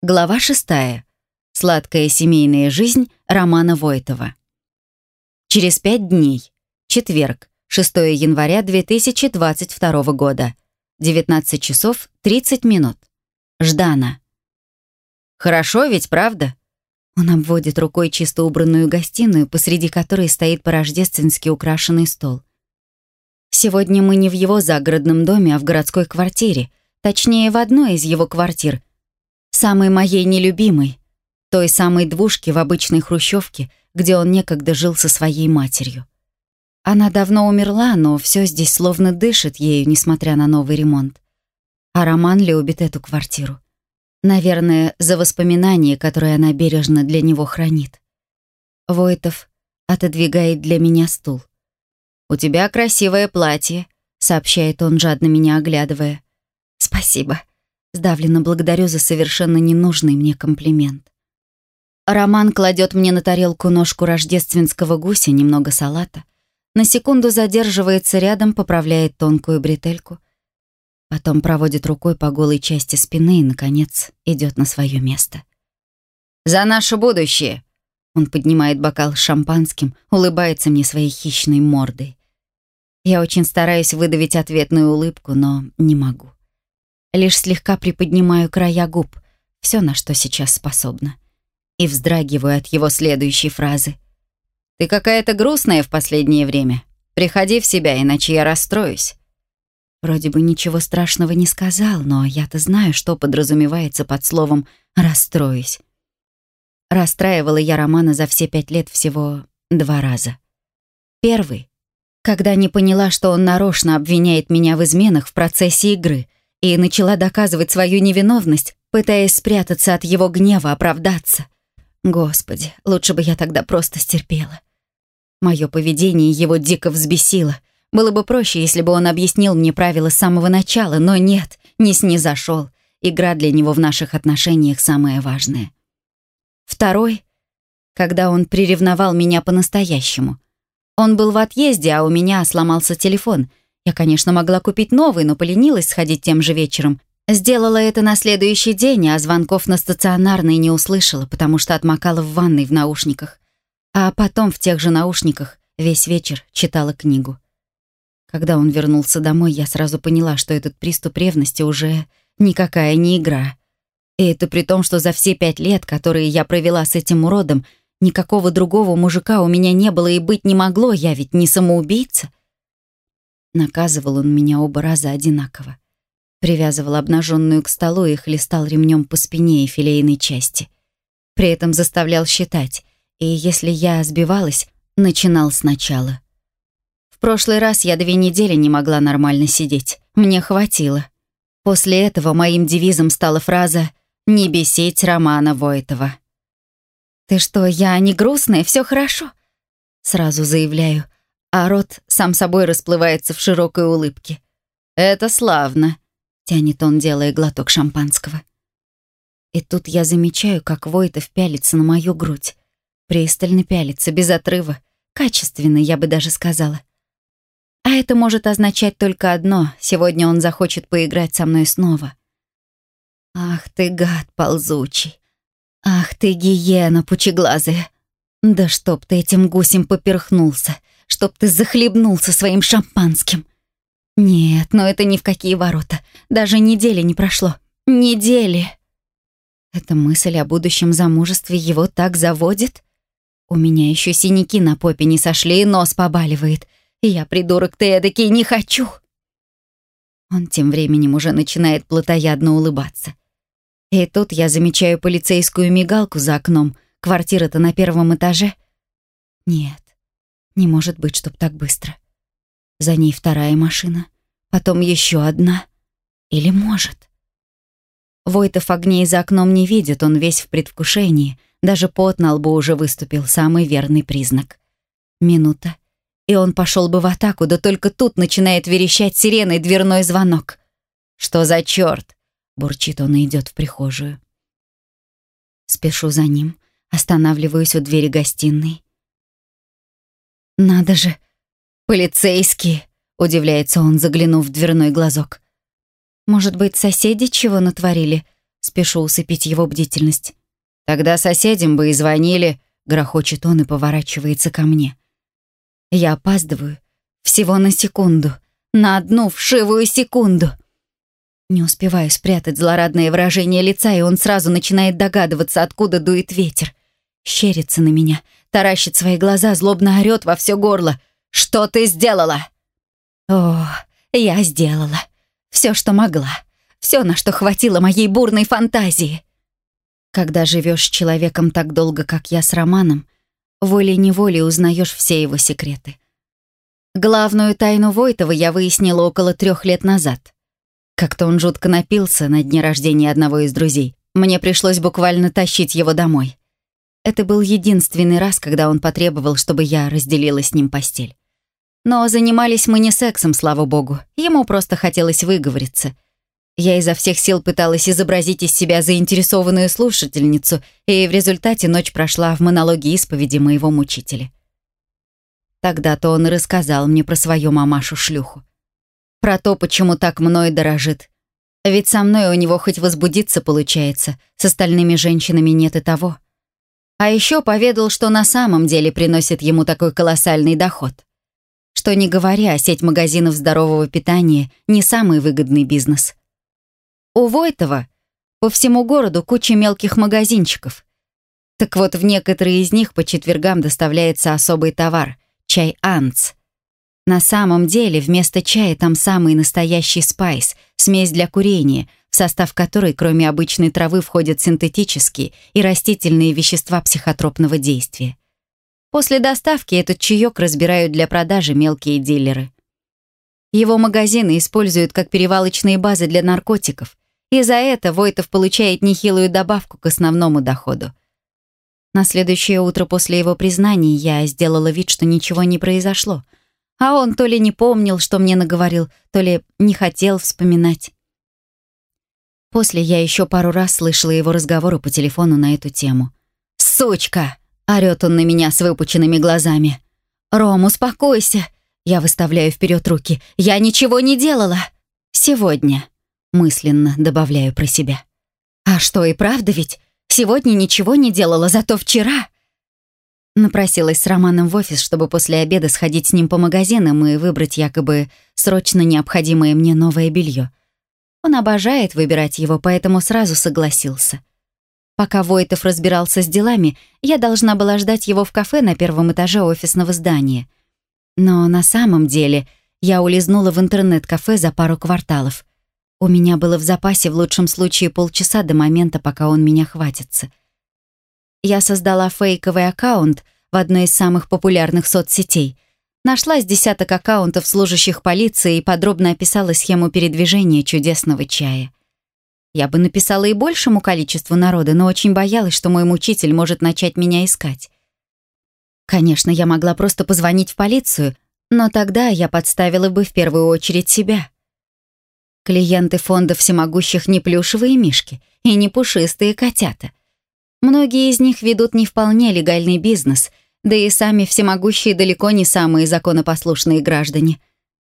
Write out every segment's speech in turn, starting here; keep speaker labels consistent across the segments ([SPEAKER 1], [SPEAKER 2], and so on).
[SPEAKER 1] Глава шестая. Сладкая семейная жизнь Романа Войтова. Через пять дней. Четверг, 6 января 2022 года. 19 часов 30 минут. Ждана. «Хорошо ведь, правда?» Он обводит рукой чисто убранную гостиную, посреди которой стоит по-рождественски украшенный стол. Сегодня мы не в его загородном доме, а в городской квартире. Точнее, в одной из его квартир — Самой моей нелюбимой, той самой двушки в обычной хрущевке, где он некогда жил со своей матерью. Она давно умерла, но все здесь словно дышит ею, несмотря на новый ремонт. А Роман любит эту квартиру. Наверное, за воспоминания, которые она бережно для него хранит. Войтов отодвигает для меня стул. «У тебя красивое платье», — сообщает он, жадно меня оглядывая. «Спасибо», Сдавленно благодарю за совершенно ненужный мне комплимент. Роман кладет мне на тарелку ножку рождественского гуся, немного салата. На секунду задерживается рядом, поправляет тонкую бретельку. Потом проводит рукой по голой части спины и, наконец, идет на свое место. «За наше будущее!» Он поднимает бокал с шампанским, улыбается мне своей хищной мордой. Я очень стараюсь выдавить ответную улыбку, но не могу. Лишь слегка приподнимаю края губ, все, на что сейчас способна. И вздрагиваю от его следующей фразы. «Ты какая-то грустная в последнее время. Приходи в себя, иначе я расстроюсь». Вроде бы ничего страшного не сказал, но я-то знаю, что подразумевается под словом «расстроюсь». Расстраивала я Романа за все пять лет всего два раза. Первый, когда не поняла, что он нарочно обвиняет меня в изменах в процессе игры — и начала доказывать свою невиновность, пытаясь спрятаться от его гнева, оправдаться. Господи, лучше бы я тогда просто стерпела. Мое поведение его дико взбесило. Было бы проще, если бы он объяснил мне правила с самого начала, но нет, не снизошел. Игра для него в наших отношениях самая важная. Второй, когда он приревновал меня по-настоящему. Он был в отъезде, а у меня сломался телефон — я, конечно, могла купить новый, но поленилась сходить тем же вечером. Сделала это на следующий день, а звонков на стационарный не услышала, потому что отмокала в ванной в наушниках. А потом в тех же наушниках весь вечер читала книгу. Когда он вернулся домой, я сразу поняла, что этот приступ ревности уже никакая не игра. И это при том, что за все пять лет, которые я провела с этим уродом, никакого другого мужика у меня не было и быть не могло, я ведь не самоубийца. Наказывал он меня оба раза одинаково. Привязывал обнаженную к столу и хлестал ремнем по спине и филейной части. При этом заставлял считать, и если я сбивалась, начинал сначала. В прошлый раз я две недели не могла нормально сидеть. Мне хватило. После этого моим девизом стала фраза «Не бесить Романа Войтова». «Ты что, я не грустная? Все хорошо?» Сразу заявляю – а рот сам собой расплывается в широкой улыбке. «Это славно», — тянет он, делая глоток шампанского. И тут я замечаю, как Войтов пялится на мою грудь. Пристально пялится, без отрыва. Качественно, я бы даже сказала. А это может означать только одно. Сегодня он захочет поиграть со мной снова. Ах ты, гад ползучий. Ах ты, гиена пучеглазая. Да чтоб ты этим гусем поперхнулся чтоб ты захлебнулся своим шампанским. Нет, но это ни в какие ворота. Даже недели не прошло. Недели. Эта мысль о будущем замужестве его так заводит? У меня еще синяки на попе не сошли, и нос побаливает. Я, придурок ты эдакий, не хочу. Он тем временем уже начинает плотоядно улыбаться. И тут я замечаю полицейскую мигалку за окном. Квартира-то на первом этаже. Нет, не может быть, чтоб так быстро. За ней вторая машина, потом еще одна. Или может? Войтов огней за окном не видит, он весь в предвкушении. Даже пот на лбу уже выступил, самый верный признак. Минута, и он пошел бы в атаку, да только тут начинает верещать сиреной дверной звонок. «Что за черт?» — бурчит он и идет в прихожую. Спешу за ним, останавливаюсь у двери гостиной. «Надо же! Полицейские!» — удивляется он, заглянув в дверной глазок. «Может быть, соседи чего натворили? спешу усыпить его бдительность. «Тогда соседям бы и звонили», — грохочет он и поворачивается ко мне. Я опаздываю всего на секунду, на одну вшивую секунду. Не успеваю спрятать злорадное выражение лица, и он сразу начинает догадываться, откуда дует ветер. Щерится на меня, таращит свои глаза, злобно орёт во все горло. «Что ты сделала?» «О, я сделала. Все, что могла. Все, на что хватило моей бурной фантазии. Когда живешь с человеком так долго, как я с Романом, волей-неволей узнаешь все его секреты. Главную тайну Войтова я выяснила около трех лет назад. Как-то он жутко напился на дне рождения одного из друзей. Мне пришлось буквально тащить его домой. Это был единственный раз, когда он потребовал, чтобы я разделила с ним постель. Но занимались мы не сексом, слава богу. Ему просто хотелось выговориться — я изо всех сил пыталась изобразить из себя заинтересованную слушательницу, и в результате ночь прошла в монологе исповеди моего мучителя. Тогда-то он и рассказал мне про свою мамашу-шлюху. Про то, почему так мной дорожит. Ведь со мной у него хоть возбудиться получается, с остальными женщинами нет и того. А еще поведал, что на самом деле приносит ему такой колоссальный доход. Что не говоря, сеть магазинов здорового питания не самый выгодный бизнес. У Войтова по всему городу куча мелких магазинчиков. Так вот, в некоторые из них по четвергам доставляется особый товар — чай «Анц». На самом деле вместо чая там самый настоящий спайс, смесь для курения, состав которой кроме обычной травы входят синтетические и растительные вещества психотропного действия. После доставки этот чаек разбирают для продажи мелкие дилеры. Его магазины используют как перевалочные базы для наркотиков, и за это Войтов получает нехилую добавку к основному доходу. На следующее утро после его признаний я сделала вид, что ничего не произошло. А он то ли не помнил, что мне наговорил, то ли не хотел вспоминать. После я еще пару раз слышала его разговоры по телефону на эту тему. «Сучка!» — орёт он на меня с выпученными глазами. «Ром, успокойся!» Я выставляю вперед руки. «Я ничего не делала!» «Сегодня!» мысленно добавляю про себя. А что, и правда ведь? Сегодня ничего не делала, зато вчера... Напросилась с Романом в офис, чтобы после обеда сходить с ним по магазинам и выбрать якобы срочно необходимое мне новое белье. Он обожает выбирать его, поэтому сразу согласился. Пока Войтов разбирался с делами, я должна была ждать его в кафе на первом этаже офисного здания. Но на самом деле я улизнула в интернет-кафе за пару кварталов. У меня было в запасе в лучшем случае полчаса до момента, пока он меня хватится. Я создала фейковый аккаунт в одной из самых популярных соцсетей. Нашла с десяток аккаунтов, служащих полиции, и подробно описала схему передвижения чудесного чая. Я бы написала и большему количеству народа, но очень боялась, что мой мучитель может начать меня искать. Конечно, я могла просто позвонить в полицию, но тогда я подставила бы в первую очередь себя. Клиенты фонда всемогущих не плюшевые мишки и не пушистые котята. Многие из них ведут не вполне легальный бизнес, да и сами всемогущие далеко не самые законопослушные граждане.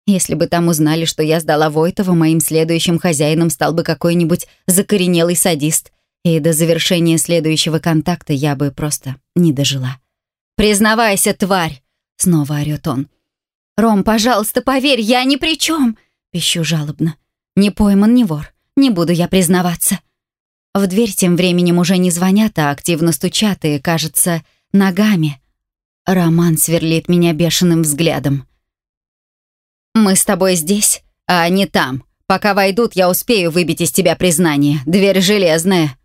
[SPEAKER 1] Если бы там узнали, что я сдала Войтова, моим следующим хозяином стал бы какой-нибудь закоренелый садист, и до завершения следующего контакта я бы просто не дожила. «Признавайся, тварь!» — снова орёт он. «Ром, пожалуйста, поверь, я ни при чем!» — пищу жалобно. Не пойман, не вор. Не буду я признаваться. В дверь тем временем уже не звонят, а активно стучат и, кажется, ногами. Роман сверлит меня бешеным взглядом. «Мы с тобой здесь, а они там. Пока войдут, я успею выбить из тебя признание. Дверь железная».